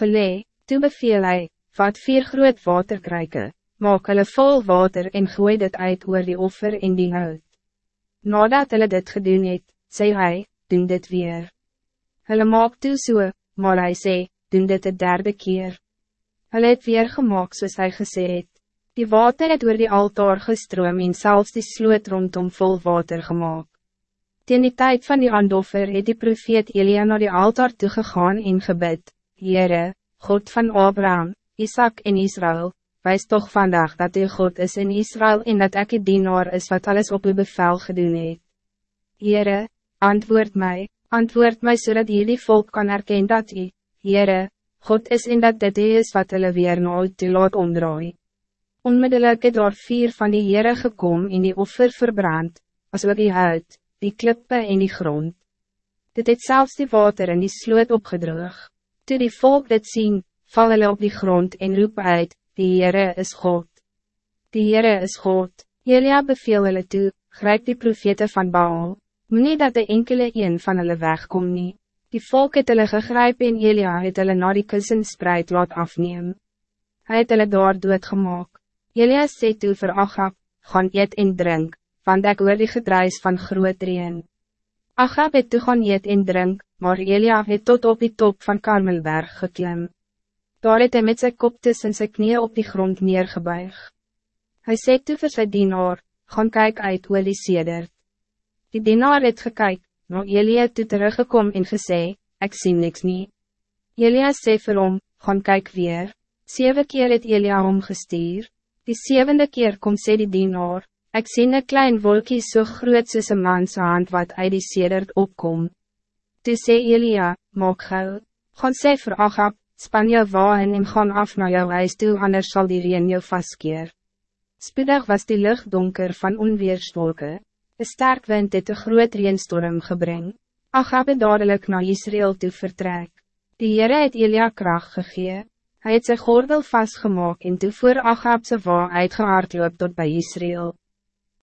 gelee, toe beveel hy, vat vier groot waterkruike, maak hulle vol water en gooi dit uit oor die offer en die hout. Nadat hulle dit gedoen het, sê hy, doen dit weer. Hulle maak toe so, maar hy sê, doen dit de derde keer. Hulle het weer gemaakt soos hy gesê het. Die water het oor die altaar gestroom en zelfs die sloot rondom vol water gemaakt. Ten die tijd van die andoffer het die profeet Elia naar die altaar toegegaan en gebid, Heere, God van Abraham, Isaac en Israël, wijs toch vandaag dat u God is in Israël en dat ek die dienaar is wat alles op uw bevel gedoen het. Heere, antwoord mij, antwoord mij zodat jullie volk kan erkennen dat u, Heere, God is en dat dit is wat hulle weer nooit te laat omdraai. Onmiddellijk het daar vier van die Heere gekom en die offer verbrand, as ook die huid, die klippe en die grond. Dit het zelfs die water in die sloot opgedroog. Toe die volk dit zien, val hulle op die grond en roep uit, die Heere is God. Die Heere is God. Elia beveel hulle toe, grijp die profete van Baal. Moet dat de enkele een van hulle wegkom nie. Die volk het hulle gegryp en Elia het hulle na die kussen spreid laat afneem. Hij het hulle daar doodgemaak. Elia sê toe vir Achab, gaan eet en drink, want ek hoor die gedruis van groot reen. Achab het toe gaan eet en drink, maar Elia het tot op die top van Karmelberg geklim. Daar het hy met sy kop tussen sy knieën op die grond neergebuig. Hij sê toe vir sy dienaar, gaan kyk uit oor die sedert. Die dienaar het gekyk, Maar Elia toe teruggekom en gesê, ik zie niks niet. Elia sê vir hom, gaan kyk weer. Zeven keer het Elia omgestuur. Die zevende keer kom sê die dienaar, ik zie een klein wolkje zo so groot soos een mans hand wat uit die sedert opkom. Toe sê Elia, maak gauw, gaan sê vir Agab, span jou wagen en gaan af naar jou huis toe, anders zal die reen jou vastkeer. Spoedig was die lucht donker van onweerswolken. Een sterk wind het een groot reenstorm gebring. Achab het dadelijk naar Israël toe vertrek. Die Heere het Elia kracht gegee. Hij het sy gordel vastgemaakt en toe voor Achab sy wa uitgehaard loop tot bij Israël.